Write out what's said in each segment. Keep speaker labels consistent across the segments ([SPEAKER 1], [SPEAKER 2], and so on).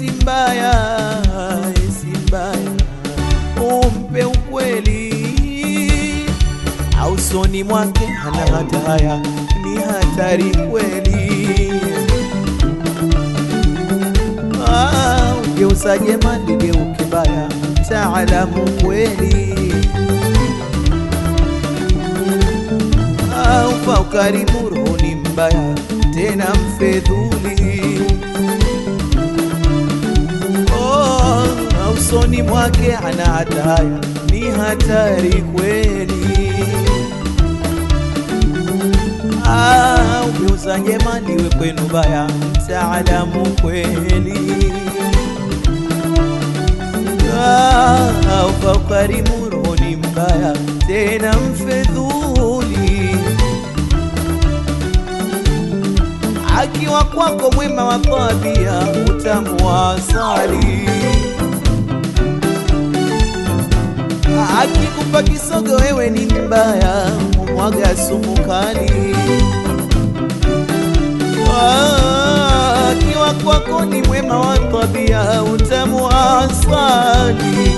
[SPEAKER 1] kwako yesi mbaya, yesi mbaya. Umpe ukweli. Ausoni mwake hana hataya ni hatari kweli. Ah, jema ligeuke baya taalamu kweli. Ah, ufa ukarimu roho ni mbaya tena mfedhuli usoni mwake ana hataya, ni hatari kweli. Ah, njema niwe kwenu baya, mtaalamu kweli. Ah, ufa ukarimu roho mbaya, tena mfedhuli akiwa kwako mwema wa tabia, utamu Akikupa kisogo wewe ni mbaya, umwaga sumu kali. Akiwa kwako ni mwema wa tabia, utamu asali.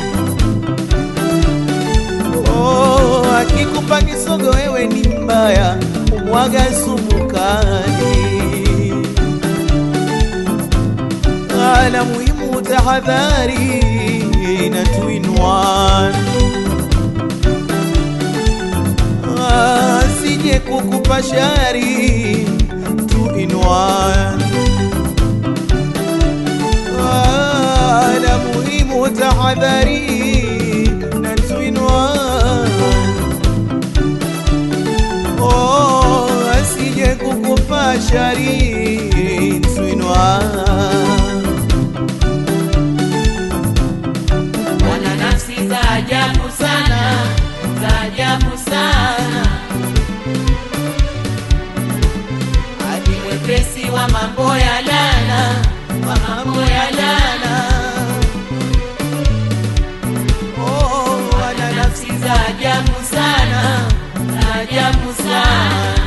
[SPEAKER 1] Oh, akikupa kisogo wewe ni mbaya, umwaga sumu kali. la muhimu tahadhari na tuinwan asije kukupa shari tuinwan tuinwa la muhimu tahadhari na tuinwa oh, asije kukupa shari tuinwa
[SPEAKER 2] wana mambo
[SPEAKER 1] oh,
[SPEAKER 2] wana nafsi za ajabu sana ajabu sana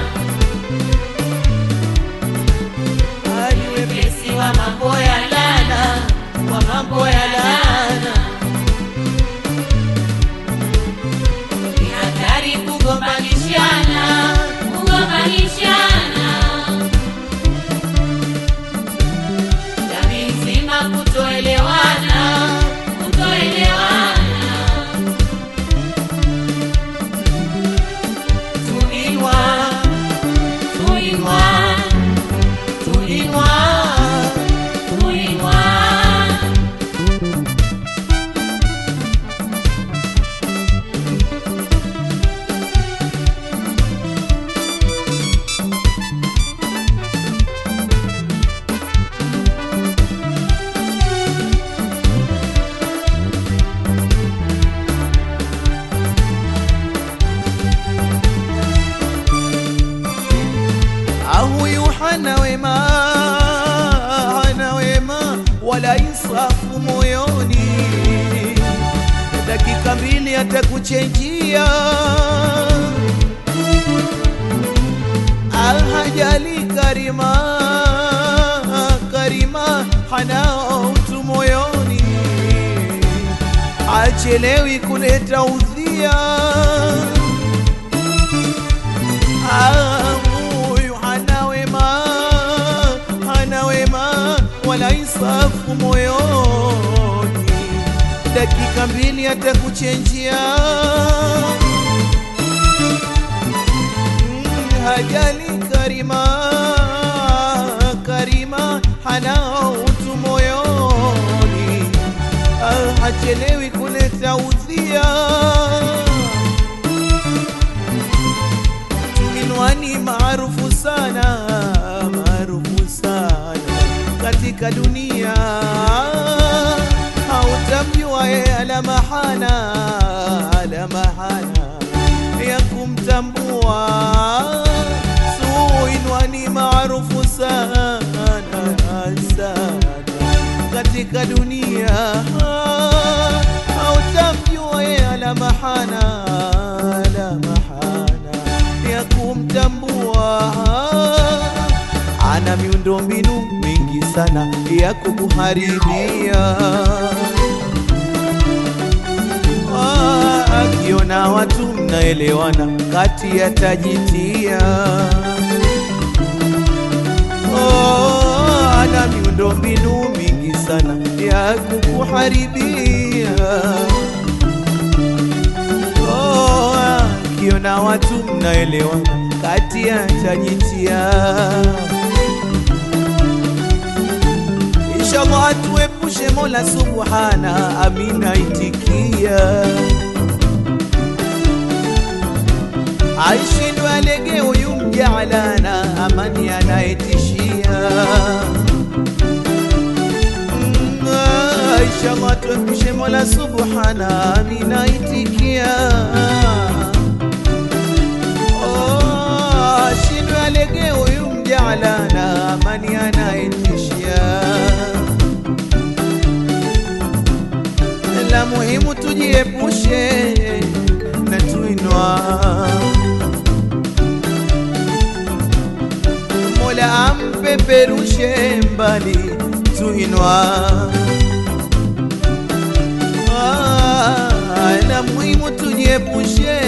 [SPEAKER 1] mbili Alhajali karima, karima hana utu moyoni, achelewi kuleta udhia. Ah, huyu hana wema, hana wema wala isafu moyoni, dakika mbili atakuchenjia. Mm, Hajali karima, karima hana utu moyoni, Ah, hachelewi kuleta udhia Tuminwani maarufu sana, maarufu sana katika dunia, hautamjua ye ala mahana, ala mahana ya kumtambua. Suinwani maarufu sana, sana katika dunia, hautamjua ye ala mahana, ala mahana ya kumtambua. Ana miundo mbinu mingi sana ya kukuharibia. Akiona watu mnaelewana, kati yatajitia. Oh, ana miundo mbinu mingi sana ya kukuharibia. Oh, akiona watu mnaelewana, kati yatajitia. Inshallah atuepushe Mola Subhana, amina itikia. Aishindwe alege huyu mjaalana, amani anayetishia. Aisha ah, tuepushe Mola Subhana, ninaitikia. Oh, ashindwe alege huyu mjaalana, amani anayetishia. la muhimu tujiepushe na tuinwa. Mola ampeperushe mbali tuinwa. Ah, na muhimu tujiepushe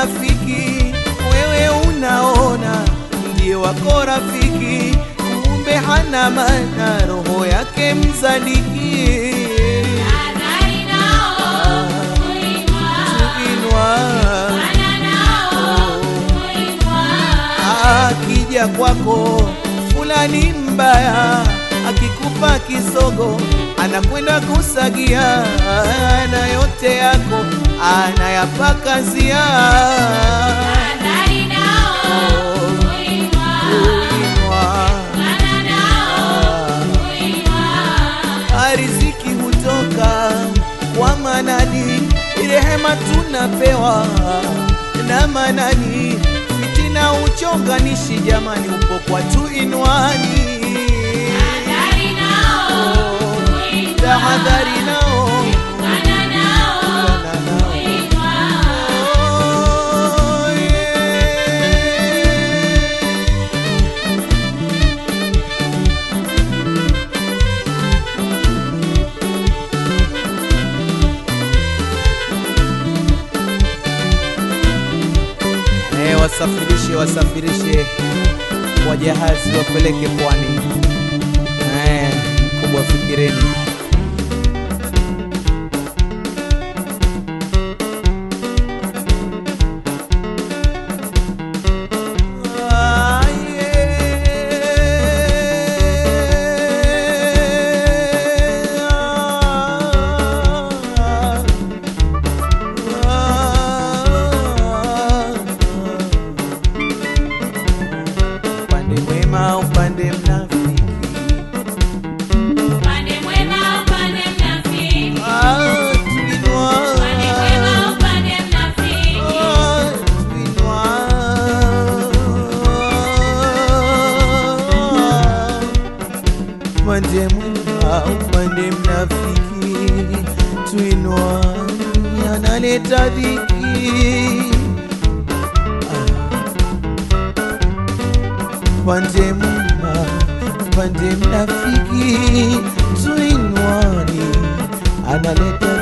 [SPEAKER 1] upande wewe unaona ndiye wako rafiki, kumbe hana maana, roho yake mzaliki. Akija kwako fulani mbaya, akikupa kisogo anakwenda kusagia, na yote yako
[SPEAKER 3] anayapaka
[SPEAKER 1] zia hutoka kwa Manani, rehema tunapewa na Manani, fitina uchonganishi, jamani, upo kwa tuinwani. Yeah. nao wasafirishe wasafirishe wajahazi wapeleke pwani. Eh, kubwa fikireni. Upande mwema, upande mnafiki. Tuinua, analeta dhiki. pande mwema, pande mnafiki, tuinwani analeta
[SPEAKER 3] Upande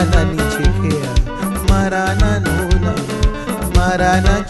[SPEAKER 1] મારા નીચે ખેયા
[SPEAKER 3] મારા ના નોલા મારા
[SPEAKER 1] ના